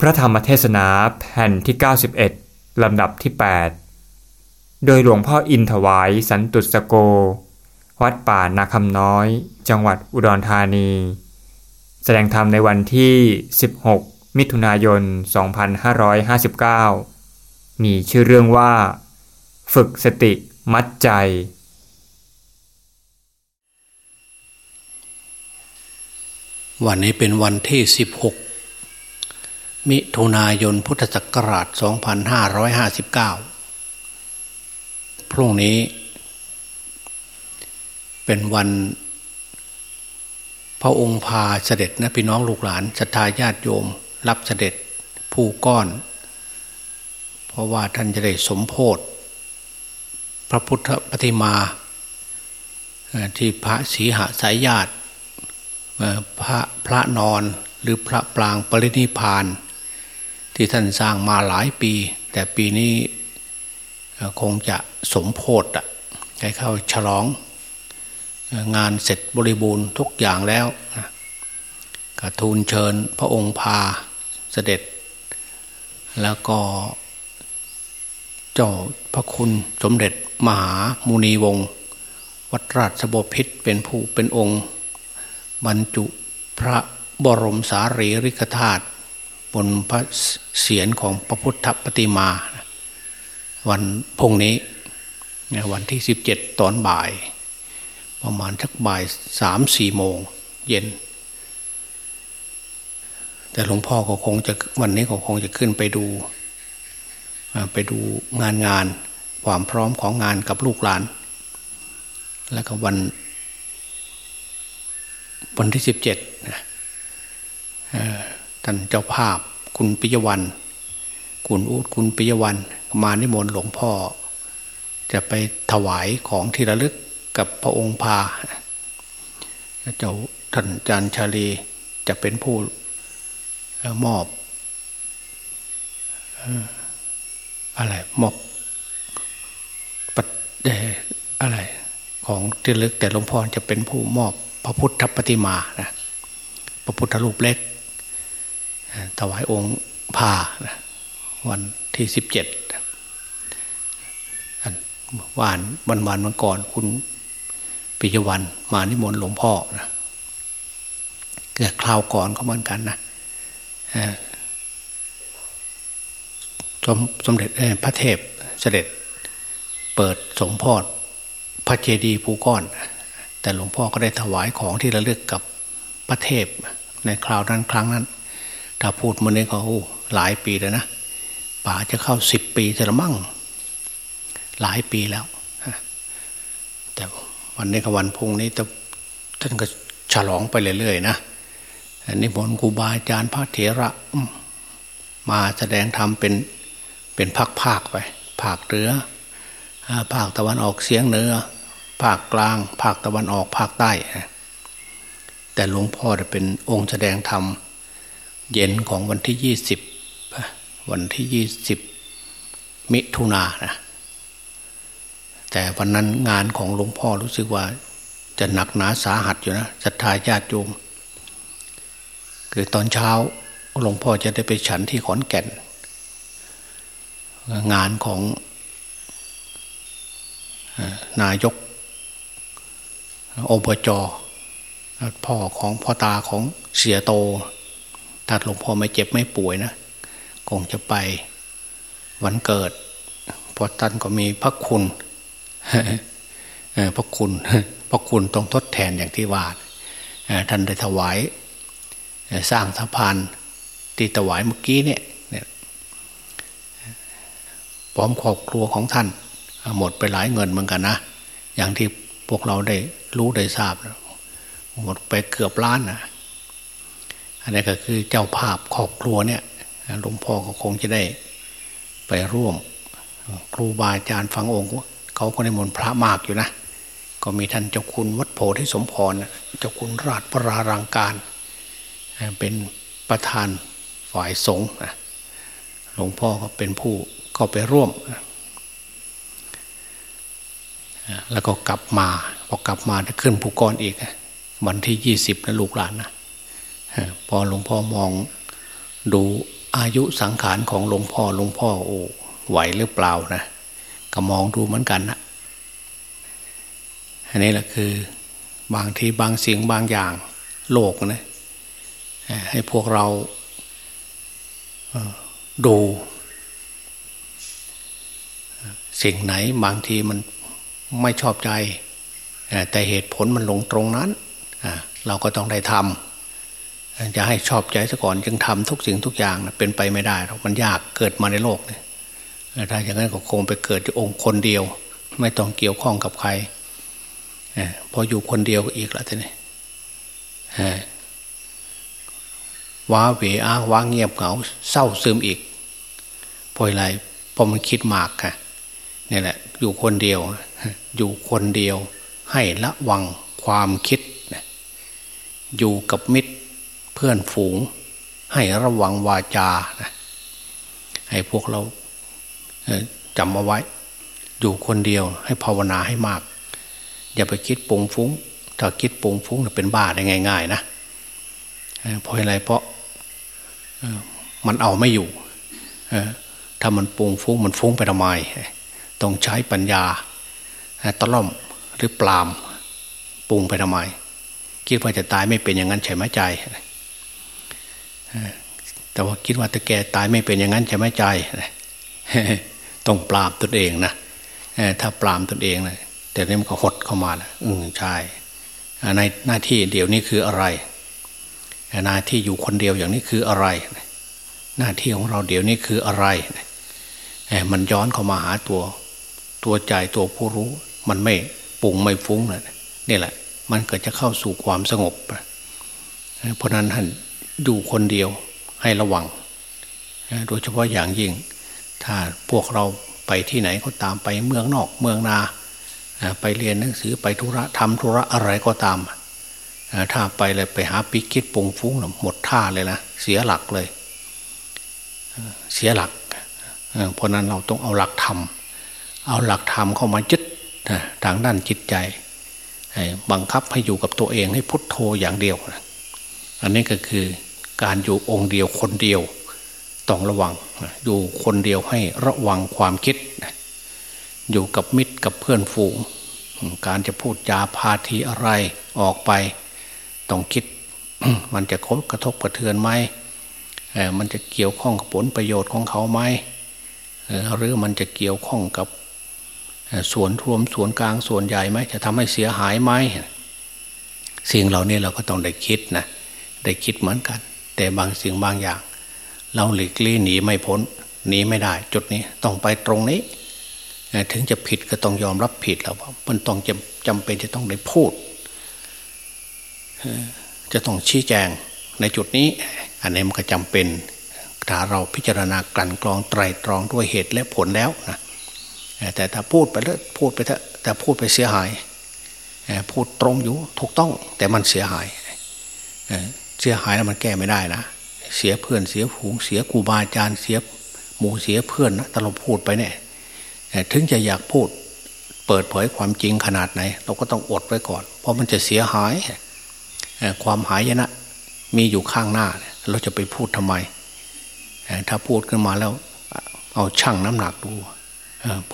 พระธรรมเทศนาแผ่นที่ 91 ลำดับที่ 8 โดยหลวงพ่ออินถวายสันตุสโก วัดป่านาคำน้อย จังหวัดอุดรธานี แสดงธรรมในวันที่ 16 มิถุนายน 2559 มีชื่อเรื่องว่า ฝึกสติมัดใจ วันนี้เป็นวันที่ 16 มิถุนายนพุทธศักราช 2559 พรุ่งนี้ เป็นวันพระองค์พาเสด็จนะพี่น้องลูกหลานศรัทธาญาติโยม รับเสด็จผู้ก้อน เพราะว่าท่านจะได้สมโพธพระพุทธปฏิมาที่พระศีหสายญาติพระพระนอนหรือพระปรางปรินิพาน ที่ท่านสร้างมาหลายปี แต่ปีนี้คงจะสมโพธิอะให้เข้าฉลอง งานเสร็จบริบูรณ์ทุกอย่างแล้วกระทูลเชิญพระองค์พาเสด็จ แล้วก็เจ้าพระคุณสมเด็จมหามุนีวงศ์วัดราชบพิษเป็นผู้เป็นองค์ บรรจุพระบรมสารีริกธาตุ บนพระเศียรของพระพุทธปฏิมา วันพงนี้ วันที่สิบเจ็ดตอนบ่าย ประมาณสักบ่ายสามสี่โมงเย็น แต่หลวงพ่อก็คงจะวันนี้ก็คงจะขึ้นไปดู ไปดูงานงานความพร้อมของงานกับลูกหลาน แล้วก็วันวันที่สิบเจ็ด ท่านเจ้าภาพ คุณปิยวันคุณอูดคุณปิยวันมานิมนต์หลวงพ่อ จะไปถวายของที่ระลึกกับพระองค์พาเจ้าท่านจารย์ชาลีจะเป็นผู้มอบอะไรมอบปัดอะไรของที่ลึกแต่หลวงพ่อจะเป็นผู้มอบพระพุทธปฏิมานะพระพุทธรูปเล็ก ถวายองค์พาวันที่สิบเจ็ดวานวันวานวันก่อน คุณปิยวันมานิมนต์หลวงพ่อนะเกิดคราวก่อนก็เหมือนกันนะสมสมเด็จพระเทพเสด็จเปิดสมพอดพระเจดีย์ภูก้อน แต่หลวงพ่อก็ได้ถวายของที่ระลึกกับพระเทพในคราวนั้นครั้งนั้น ถ้าพูดมาเนี่ยก็หลายปีแล้วนะป่าจะเข้าสิบปีจะละมั่งหลายปีแล้วแต่วันนี้กับวันพุ่งนี้ท่านก็ฉลองไปเรื่อยๆนะนิมนต์ครูบาอาจารย์พระเถระ มาแสดงธรรมเป็นเป็นภาคๆไปภาคเหนือภาคตะวันออกเสียงเหนือภาคกลาง ภาคตะวันออกภาคใต้ แต่หลวงพ่อจะเป็นองค์แสดงธรรม เย็นของวันที่ยี่สิบวันที่ยี่สิบมิถุนานะแต่วันนั้นงานของหลวงพ่อรู้สึกว่าจะหนักหนาสาหัสอยู่นะศรัทธาญาติโยมคือตอนเช้าหลวงพ่อจะได้ไปฉันที่ขอนแก่น งานของนายกอบจพ่อของพ่อตาของเสียโต ถ้าหลวงพ่อไม่เจ็บไม่ป่วยนะคงจะไปวันเกิดพอท่านก็มีพระคุณพระคุณพระคุณต้องทดแทนอย่างที่ว่าท่านได้ถวายสร้างสะพานที่ถวายเมื่อกี้เนี่ยพร้อมครอบครัวของท่าน หมดไปหลายเงินเหมือนกันนะ อย่างที่พวกเราได้รู้ได้ทราบ หมดไปเกือบล้านนะ อันนี้ก็คือเจ้าภาพครอบครัวเนี่ยหลวงพ่อก็คงจะได้ไปร่วม ครูบาอาจารย์ฟังองค์เขาก็ในมนพระมากอยู่นะ ก็มีท่านเจ้าคุณวัดโพธิสมพรเจ้าคุณราชปรารังการ เป็นประธานฝ่ายสงฆ์หลวงพ่อก็เป็นผู้ก็ไปร่วม แล้วก็กลับมาพอกลับมาจะขึ้นภูกรอีก วันที่ยี่สิบนะลูกหลานนะ พอหลวงพ่อมองดูอายุสังขารของหลวงพ่อหลวงพ่อโอ้ไหวหรือเปล่านะก็มองดูเหมือนกันนะอันนี้แหละคือบางทีบางสิ่งบางอย่างโลกนะให้พวกเราดูสิ่งไหนบางทีมันไม่ชอบใจ แต่เหตุผลมันลงตรงนั้น เราก็ต้องได้ทำ จะให้ชอบใจซะก่อนจึงทำทุกสิ่งทุกอย่างนะเป็นไปไม่ได้หรอกมันยากเกิดมาในโลกเนี่ยถ้าอย่างนั้นก็คงไปเกิดที่องค์คนเดียว ไม่ต้องเกี่ยวข้องกับใครพออยู่คนเดียวอีกแล้วทีนี้ว้าเหวอ้าว้าเงียบเหงาเศร้าซึมอีกพออะไรพอมันคิดมากค่ะนี่แหละ อยู่คนเดียว อยู่คนเดียว ให้ละวังความคิดอยู่กับมิตร เพื่อนฝูง ให้ระวังวาจาให้พวกเราจำเอาไว้ อยู่คนเดียวให้ภาวนาให้มาก อย่าไปคิดปุงฟุ้ง ถ้าคิดปุงฟุ้งเป็นบ้าได้ง่าย ๆ นะเพราะอะไรเพราะมันเอาไม่อยู่ถ้ามันปุงฟุ้งมันฟุ้งไปทำไมต้องใช้ปัญญาตะล่อมหรือปลามปุงไปทำไมคิดว่าจะตายไม่เป็นอย่างนั้นใช่ไหมใจ แต่ว่าคิดว่าตะแกตายไม่เป็นอย่างนั้นใช่ไหมใจต้องปราบตนเองนะถ้าปรามตนเองนะแต่นี่มันก็หดเข้ามาแล้วอืมใช่ในหน้าที่เดี๋ยวนี้คืออะไรหน้าที่อยู่คนเดียวอย่างนี้คืออะไร หน้าที่ของเราเดี๋ยวนี้คืออะไรมันย้อนเข้ามาหาตัว ตัวใจตัวผู้รู้ มันไม่ปุ่งไม่ฟุ้งเลยนี่แหละ มันเก็จะเข้าสู่ความสงบเพราะนั้นท่าน อยู่คนเดียวให้ระวัง โดยเฉพาะอย่างยิ่ง ถ้าพวกเราไปที่ไหนก็ตามไปเมืองนอกเมืองนา ไปเรียนหนังสือไปธุระทำธุระอะไรก็ตาม ถ้าไปเลยไปหาปิคิดปุงฟุ้งหมดท่าเลยนะเสียหลักเลย เสียหลัก เพราะนั้นเราต้องเอาหลักธรรมเอาหลักธรรมเข้ามายึดทางด้านจิตใจบังคับให้อยู่กับตัวเองให้พุทโธอย่างเดียว อันนี้ก็คือ การอยู่องค์เดียวคนเดียวต้องระวัง อยู่คนเดียวให้ระวังความคิด อยู่กับมิตรกับเพื่อนฝูง การจะพูดจาพาทีอะไรออกไป ต้องคิด มันจะกระทบกระเทือนไหมมันจะเกี่ยวข้องกับผลประโยชน์ของเขาไหมหรือมันจะเกี่ยวข้องกับส่วนรวมส่วนกลางส่วนใหญ่ไหมจะทำให้เสียหายไหมสิ่งเหล่านี้เราก็ต้องได้คิดนะได้คิดเหมือนกัน แต่บางสิ่งบางอย่าง เราหลีกลี่หนีไม่พ้นหนีไม่ได้ จุดนี้ต้องไปตรงนี้ ถึงจะผิดก็ต้องยอมรับผิดแล้วมันต้องจำจำเป็นจะต้องได้พูด จะต้องชี้แจงในจุดนี้ อันนี้มันก็จำเป็นถ้าเราพิจารณากลั่นกรองไตรตรองด้วยเหตุและผลแล้วนะแต่ถ้าพูดไปแล้วพูดไปเถอะแต่พูดไปเสียหาย พูดตรงอยู่ถูกต้องแต่มันเสียหาย สียหายแล้วมันแก้ไม่ได้นะเสียเพื่อนเสียผูงเสียกูบาอาจารย์เสียหมู่เสียเพื่อนนะต่เราพูดไปเนี่ยถึงจะอยากพูด เปิดเผยความจริงขนาดไหน เราก็ต้องอดไว้ก่อน เพราะมันจะเสียหายความหายนะ มีอยู่ข้างหน้า เราจะไปพูดทำไม ถ้าพูดขึ้นมาแล้ว เอาชั่งน้ำหนักดู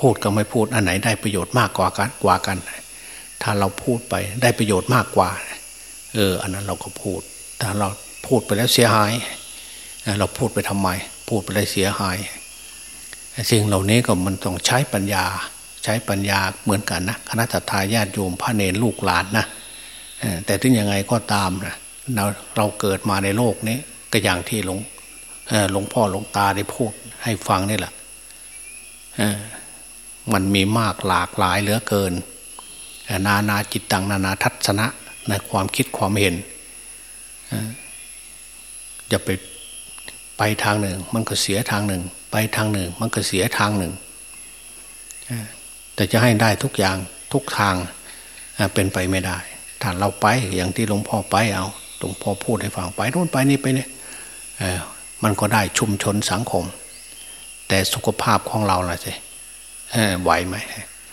พูดกับไม่พูดอันไหนได้ประโยชน์มากกว่ากันกว่ากัน ถ้าเราพูดไปได้ประโยชน์มากกว่า เออ อันนั้นเราก็พูด ถ้าเราพูดไปแล้วเสียหาย เราพูดไปทำไม พูดไปเลยเสียหายสิ่งเหล่านี้ก็มันต้องใช้ปัญญา ใช้ปัญญาเหมือนกันนะคณะทาญาติโยมพระเนรลูกหลานนะแต่ถึงยังไงก็ตามนะเราเราเกิดมาในโลกนี้ก็อย่างที่หลวงหลวงพ่อหลวงตาได้พูดให้ฟังนี่แหละมันมีมากหลากหลายเหลือเกิน นานาจิตตังนานาทัศนะในความคิดความเห็น จะไปไปทางหนึ่ง มันก็เสียทางหนึ่ง ไปทางหนึ่ง มันก็เสียทางหนึ่งแต่จะให้ได้ทุกอย่างทุกทางเป็นไปไม่ได้ถ้าเราไปอย่างที่หลวงพ่อไปเอาหลวงพ่อพูดให้ฟังไปโน่นไปนี่ไปเนี่ยมันก็ได้ชุมชนสังคม แต่สุขภาพของเราล่ะสิไหวไหม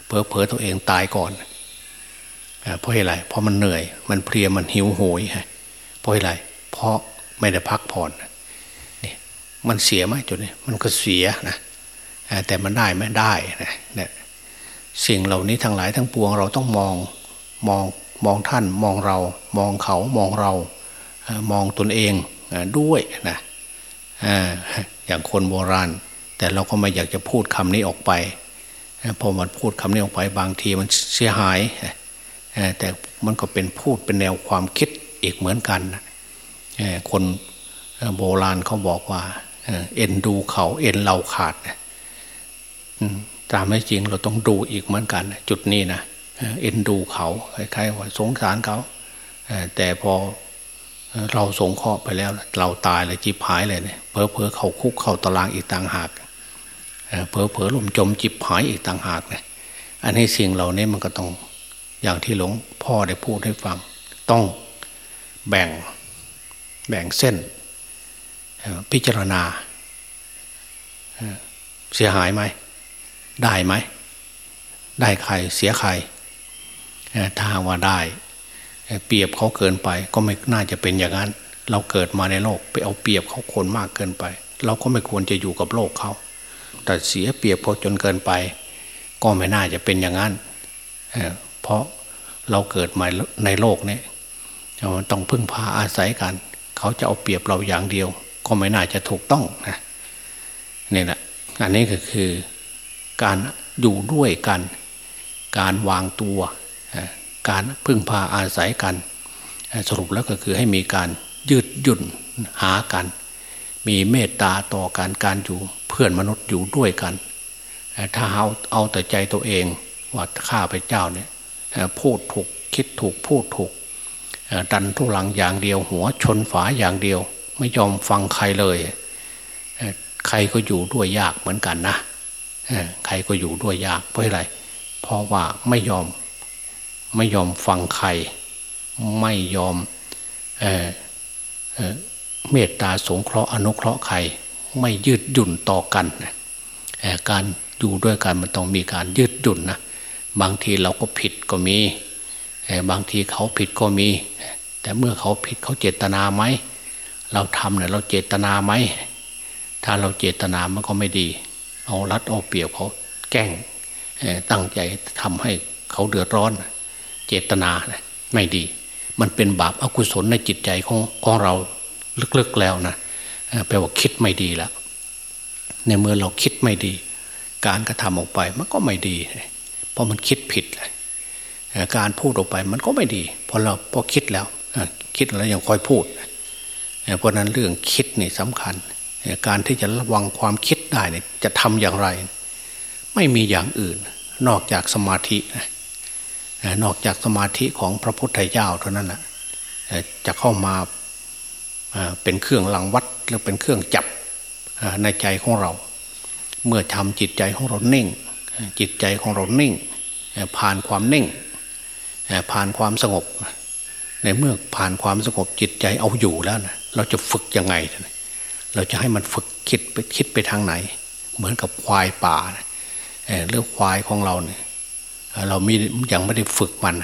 เพอเพอตัวเองตายก่อนเพราะอะไรเพราะมันเหนื่อย มันเพลียมันหิวโหย เพราะอะไร เพราะไม่ได้พักผ่อนนี่มันเสียไหมจุดนี้มันก็เสียนะแต่มันได้ไหมได้นะเนี่ยสิ่งเหล่านี้ทั้งหลายทั้งปวงเราต้องมองมองมองท่านมองเรา มองเขามองเรามองตนเองด้วยนะอย่างคนโบราณ แต่เราก็ไม่อยากจะพูดคำนี้ออกไปพอมันพูดคำนี้ออกไปบางทีมันเสียหายแต่มันก็เป็นพูดเป็นแนวความคิด อีกเหมือนกันคนโบราณเขาบอกว่าเอ็นดูเขาเอ็นเราขาดตามไม่จริงเราต้องดูอีกเหมือนกัน จุดนี้นะเอ็นดูเขาคล้ายๆว่าสงสารเขาแต่พอเราสงเคราะห์ไปแล้ว เราตายเลยจีบหายเลยเนี่ยเพอเพอเขาคุกเข้าตารางอีกต่างหากเพอเพอลมจมจิบหายอีกต่างหากเนี่ยอันนี้สิ่งเหล่านี้มันก็ต้องอย่างที่หลวงพ่อได้พูดให้ฟังต้อง แบ่งแบ่งเส้น พิจารณา เสียหายไหม ได้ไหม ได้ใครเสียใคร ถ้าว่าได้ เปรียบเขาเกินไป ก็ไม่น่าจะเป็นอย่างนั้น เราเกิดมาในโลกไปเอาเปรียบเขาคนมากเกินไป เราก็ไม่ควรจะอยู่กับโลกเขา แต่เสียเปรียบเขาจนเกินไป ก็ไม่น่าจะเป็นอย่างนั้น เพราะเราเกิดมาในโลกนี้ ต้องพึ่งพาอาศัยกัน เขาจะเอาเปรียบเราอย่างเดียว ก็ไม่น่าจะถูกต้องนะนี่แหละอันนี้ก็คือการอยู่ด้วยกัน การวางตัว การพึ่งพาอาศัยกัน สรุปแล้วก็คือให้มีการยืดหยุ่นหากัน มีเมตตาต่อการการอยู่เพื่อนมนุษย์อยู่ด้วยกัน ถ้าเอาเอาแต่ใจตัวเองว่าข้าพเจ้าเนี่ยพูดถูกคิดถูกพูดถูก ดันทุลังอย่างเดียว หัวชนฝาอย่างเดียว ไม่ยอมฟังใครเลย ใครก็อยู่ด้วยยากเหมือนกันนะใครก็อยู่ด้วยยากเพราะอะไร เพราะว่าไม่ยอมไม่ยอมฟังใคร ไม่ยอมเออเมตตาสงเคราะห์อนุเคราะห์ใคร ไม่ยืดหยุ่นต่อกัน การอยู่ด้วยกันมันต้องมีการยืดหยุ่นนะบางทีเราก็ผิดก็มี บางทีเขาผิดก็มี แต่เมื่อเขาผิดเขาเจตนาไหม เราทำเนี่ยเราเจตนาไหม ถ้าเราเจตนามันก็ไม่ดี เอารัดเอาเปรียบเขาแกล้งตั้งใจทำให้เขาเดือดร้อน เจตนาไม่ดี มันเป็นบาปอากุศลในจิตใจของของเราลึกๆแล้วนะแปลว่าคิดไม่ดีแล้วในเมื่อเราคิดไม่ดี การกระทำออกไปมันก็ไม่ดี เพราะมันคิดผิดเลย การพูดออกไปมันก็ไม่ดีพราะเราพอคิดแล้วคิดแล้วยังคอยพูดเพราะนั้นเรื่องคิดนี่สำคัญ การที่จะระวังความคิดได้เนี่ยจะทำอย่างไร ไม่มีอย่างอื่น นอกจากสมาธินอกจากสมาธิของพระพุทธเจ้าเท่านั้นแหละจะเข้ามาเป็นเครื่องหลังวัดหรือเป็นเครื่องจับในใจของเรา เมื่อทำจิตใจของเราเน่ง จิตใจของเราเน่งผ่านความเน่ง ผ่านความสงบ ในเมื่อผ่านความสงบจิตใจเอาอยู่แล้วนะเราจะฝึกยังไง เราจะให้มันฝึกคิดไปคิดไปทางไหน เหมือนกับควายป่าเรื่องควายของเราเนี่ยเรามียังไม่ได้ฝึกมัน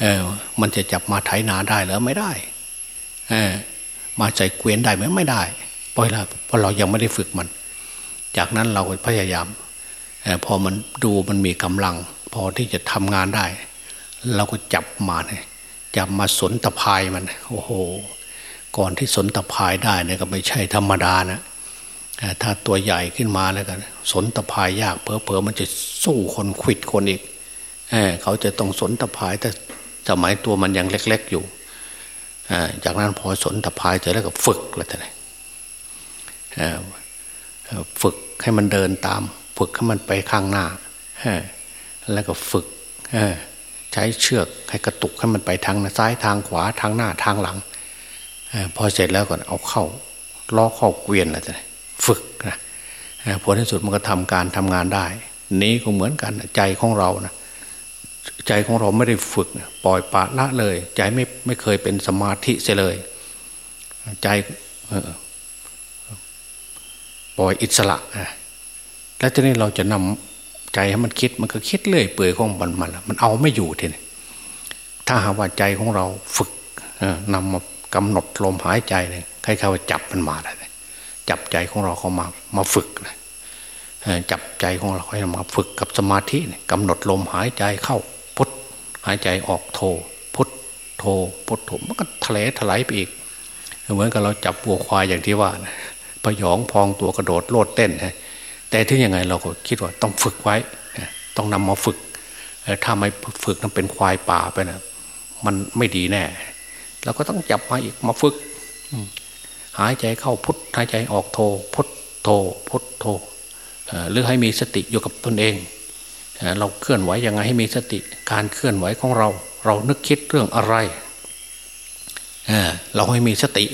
เออมันจะจับมาไถนาได้หรือไม่ได้เออมาใจเกวียนได้ไหมไม่ได้เพราะเรเพราะเรายังไม่ได้ฝึกมัน จากนั้นเราพยายามอพอมันดูมันมีกำลัง พอที่จะทำงานได้ เราก็จับมาเนี่ยจับมาสนตะพายมัน โอ้โห ก่อนที่สนตะพายได้เนี่ยก็ไม่ใช่ธรรมดานะถ้าตัวใหญ่ขึ้นมาแล้วกันสนตะพายยากเพอเพอมันจะสู้คนขิดคนอีกเเขาจะต้องสนตะพายแต่สมัยตัวมันยังเล็ก ๆ อยู่จากนั้นพอสนตะพายเสร็จแล้วก็ฝึกแล้วแต่ฝึกให้มันเดินตาม ฝึกให้มันไปข้างหน้าแล้วก็ฝึก ใช้เชือกให้กระตุกให้มันไปทางซ้ายทางขวาทางหน้าทางหลังพอเสร็จแล้วก็เอาเข้าล้อเข้าเกวียนอะไรฝึกนะผลที่สุดมันก็ทำการทำงานได้ นี้ก็เหมือนกันใจของเรานะใจของเราไม่ได้ฝึกปล่อยปละละเลย ใจไม่ไม่เคยเป็นสมาธิเสียเลย ใจปล่อยอิสระ แล้วทีนี้เราจะนำ ใจให้มันคิดมันก็คิดเรื่อยเปื่อยของมันมันมันเอาไม่อยู่ทีนี้ถ้าหาว่าใจของเราฝึกนำมากำหนดลมหายใจเนี่ยใครๆว่าจับมันมาเลยจับใจของเราเข้ามามาฝึกนะจับใจของเราให้มาฝึกกับสมาธิกำหนดลมหายใจเข้าพุทหายใจออกโท พุทโทพุทโทมันก็ทะเลถลายไปอีกเหมือนกับเราจับวัวควายอย่างที่ว่านะพยองพองตัวกระโดดโลดเต้น แต่ที่ยังไงเราก็คิดว่าต้องฝึกไว้ ต้องนำมาฝึก ถ้าไม่ฝึกนั้นเป็นควายป่าไปนะมันไม่ดีแน่เราก็ต้องจับมาอีกมาฝึก หายใจเข้าพุทหายใจออกโทพุทโทพุทโทหรือให้มีสติอยู่กับตนเอง เราเคลื่อนไหวยังไงให้มีสติการเคลื่อนไหวของเรา เรานึกคิดเรื่องอะไร เราให้มีสติ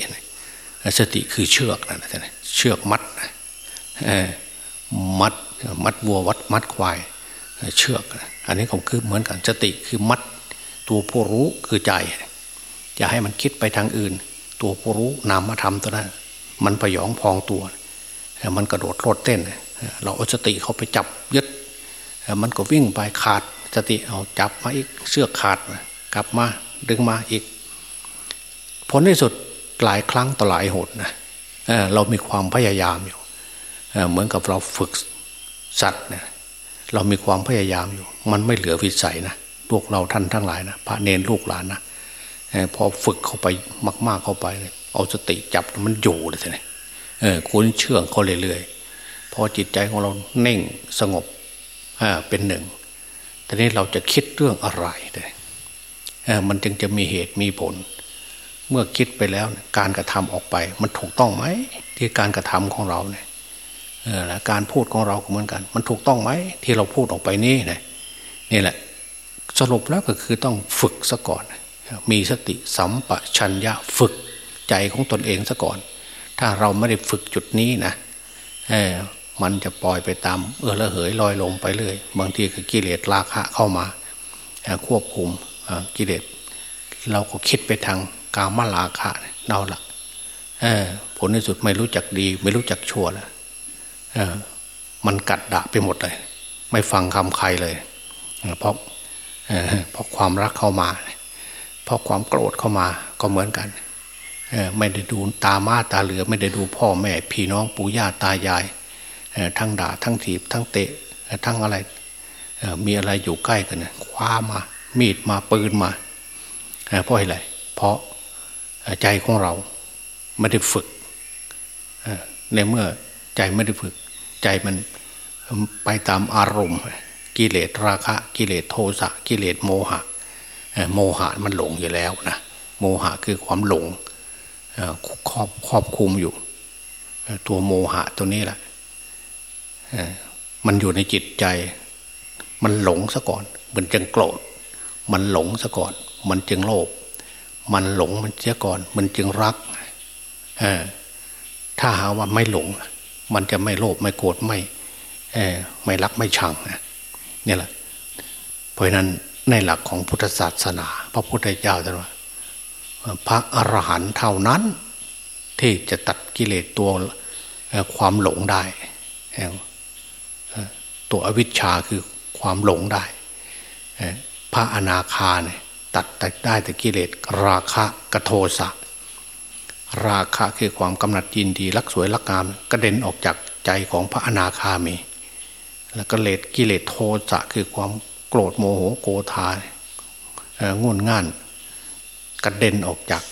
สติคือเชือกนะเชือกมัด มัดมัดวัววัดมัดควายเชือก อันนี้ก็คือเหมือนกันสติคือมัดตัวผู้รู้คือใจ อย่าให้มันคิดไปทางอื่น ตัวผู้รู้นามธรรมตัวนั้น มันพยองพองตัวมันกระโดดโลดเต้น เราเอาสติเขาไปจับยึด มันก็วิ่งไปขาดสติเอาจับมาอีกเสื้อขาดกลับมาดึงมาอีก ผลที่สุดหลายครั้งต่อหลายหนนะเรามีความพยายามอยู่ เหมือนกับเราฝึกสัตว์เนี่ยเรามีความพยายามอยู่ มันไม่เหลือวิสัยนะพวกเราท่านทั้งหลายนะพระเนรลูกหลานนะพอฝึกเข้าไปมาก ๆเข้าไป เอาสติจับมันอยู่เลยทีนี้เออคุ้นเชื่องเขาเรื่อยๆพอจิตใจของเราเน่งสงบเป็นหนึ่งทีนี้เราจะคิดเรื่องอะไรเลยมันจึงจะมีเหตุมีผล เมื่อคิดไปแล้วการกระทำออกไป มันถูกต้องไหมที่การกระทำของเราเนี่ย การพูดของเราเหมือนกัน มันถูกต้องไหมที่เราพูดออกไปนี่นะนี่แหละ สรุปแล้วก็คือต้องฝึกซะก่อน มีสติสัมปชัญญะฝึกใจของตนเองซะก่อน ถ้าเราไม่ได้ฝึกจุดนี้นะมันจะปล่อยไปตามเออละเหยลอยลงไปเรื่อยบางทีคือกิเลสราคะเข้ามา ควบคุมกิเลสเราก็คิดไปทางกามราคะเนาหลักผลในสุดไม่รู้จักดี ไม่รู้จักชั่วแล้ว มันกัดดะไปหมดเลย ไม่ฟังคำใครเลย เพราะเพราะความรักเข้ามา เพราะความโกรธเข้ามาก็เหมือนกันไม่ได้ดูตามาตาเหลือ ไม่ได้ดูพ่อแม่พี่น้องปู่ย่าตายายทั้งด่าทั้งถีบทั้งเตะทั้งอะไรมีอะไรอยู่ใกล้กันคว้ามา มีดมาปืนมาเพราะอะไรเพราะใจของเราไม่ได้ฝึกในเมื่อ ใจไม่ได้ฝึก ใจมันไปตามอารมณ์ กิเลสราคะ กิเลสโทสะกิเลสโมหะโมหะมันหลงอยู่แล้วนะโมหะคือความหลงครอบครอบคุมอยู่ ตัวโมหะตัวนี้แหละมันอยู่ในจิตใจ มันหลงซะก่อน มันจึงโกรธ มันหลงซะก่อน มันจึงโลภมันหลงมันเสียก่อน มันจึงรักถ้าหาว่าไม่หลง มันจะไม่โลภไม่โกรธไม่ไม่รักไม่ชังนี่แหละ เพราะนั้นในหลักของพุทธศาสนา พระพุทธเจ้าตรัสว่าพระอรหันต์เท่านั้น ที่จะตัดกิเลสตัวความหลงได้ตัวอวิชชาคือความหลงได้พระอนาคาเนี่ยตัดได้แต่กิเลสราคะกโทสะ ราคะคือความกำหนัดยินดี รักสวยรักงามกระเด็นออกจากใจของพระอนาคามี แล้วก็เลดกิเลสโทสะคือความโกรธโมโหโกธางุนง่านกระเด็นออกจาก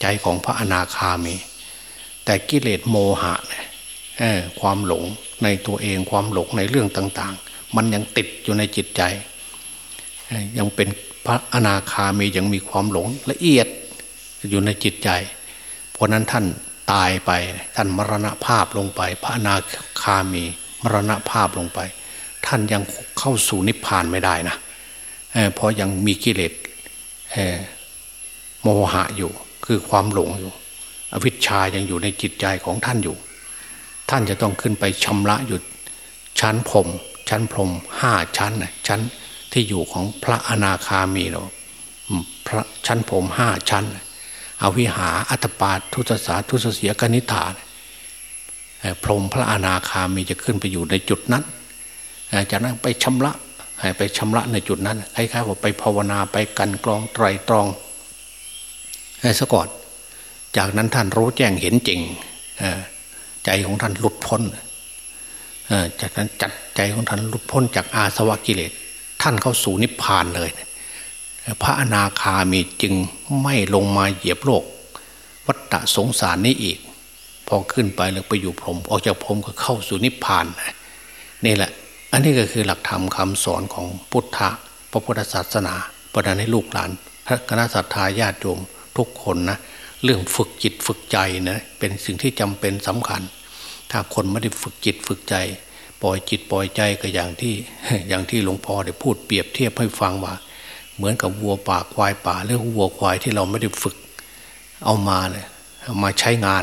ใจของพระอนาคามี แต่กิเลสโมหะเนี่ยความหลงในตัวเองความหลงในเรื่องต่าง ๆ มันยังติดอยู่ในจิตใจ ยังเป็นพระอนาคามียังมีความหลงละเอียดอยู่ในจิตใจ เพราะนั้นท่านตายไปท่านมรณภาพลงไป พระนาคามีมรณภาพลงไป ท่านยังเข้าสู่นิพพานไม่ได้นะเเพราะยังมีกิเลสโมหะอยู่ คือความหลงอยู่ อวิชชายังอยู่ในจิตใจของท่านอยู่ ท่านจะต้องขึ้นไปชำระหยุดชั้นพรมชั้นพรมห้าชั้นชั้นที่อยู่ของพระอนาคามีเราพระชั้นพรมห้าชั้นน อวิหาอัตปาทุตสาทุสเสียกนิฐานพรมพระอนาคามีจะขึ้นไปอยู่ในจุดนั้น จากนั้นไปชำระไปชำระในจุดนั้นคล้ายๆว่าไปภาวนาไปกันกรองไตรตรองให้ซะก่อน จากนั้นท่านรู้แจ้งเห็นจริงใจของท่านหลุดพ้นจากนั้นจัดใจของท่านหลุดพ้นจากอาสวะกิเลส ท่านเข้าสู่นิพพานเลย พระอนาคามีจึงไม่ลงมาเหยียบโลก วัฏสงสารนี้อีก พอขึ้นไปแล้วไปอยู่พรมออกจากพรมก็เข้าสู่นิพพานนี่แหละ อันนี้ก็คือหลักธรรมคาสอนของพุทธะพระพุทธศาสนาประดานให้ลูกหลานคณะสัตยาญาติโยมทุกคนนะเรื่องฝึกจิตฝึกใจนะเป็นสิ่งที่จำเป็นสำคัญ ถ้าคนไม่ได้ฝึกจิตฝึกใจ ปล่อยจิตปล่อยใจก็อย่างที่อย่างที่หลวงพ่อได้พูดเปรียบเทียบให้ฟังว่า เหมือนกับวัวป่าควายป่าหรือวัวควายที่เราไม่ได้ฝึกเอามาเลยเอามาใช้งาน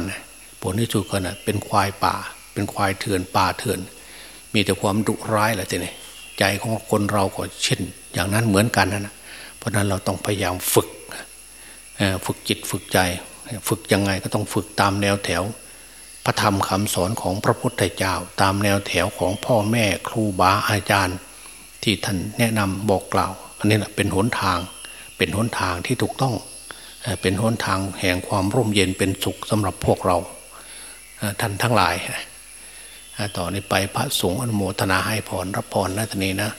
ผลที่สุดก็นะเป็นควายป่า เป็นควายเถื่อนป่าเถื่อน มีแต่ความดุร้ายแหละทีนี้ใจของคนเราก็เช่น อย่างนั้นเหมือนกันนะเพราะนั้นเราต้องพยายามฝึกฝึกจิตฝึกใจ ฝึกยังไงก็ต้องฝึกตามแนวแถว พระธรรมคำสอนของพระพุทธเจ้า ตามแนวแถวของพ่อแม่ครูบาอาจารย์ ที่ท่านแนะนำบอกกล่าว นนี้แหละเป็นหนทาง เป็นหนทางที่ถูกต้อง เป็นหนทางแห่งความร่มเย็นเป็นสุขสำหรับพวกเราท่านทั้งหลาย ต่อนนี้ไปพระสงฆ์อนุโมทนาให้พรรับพรนะทีนี้นะ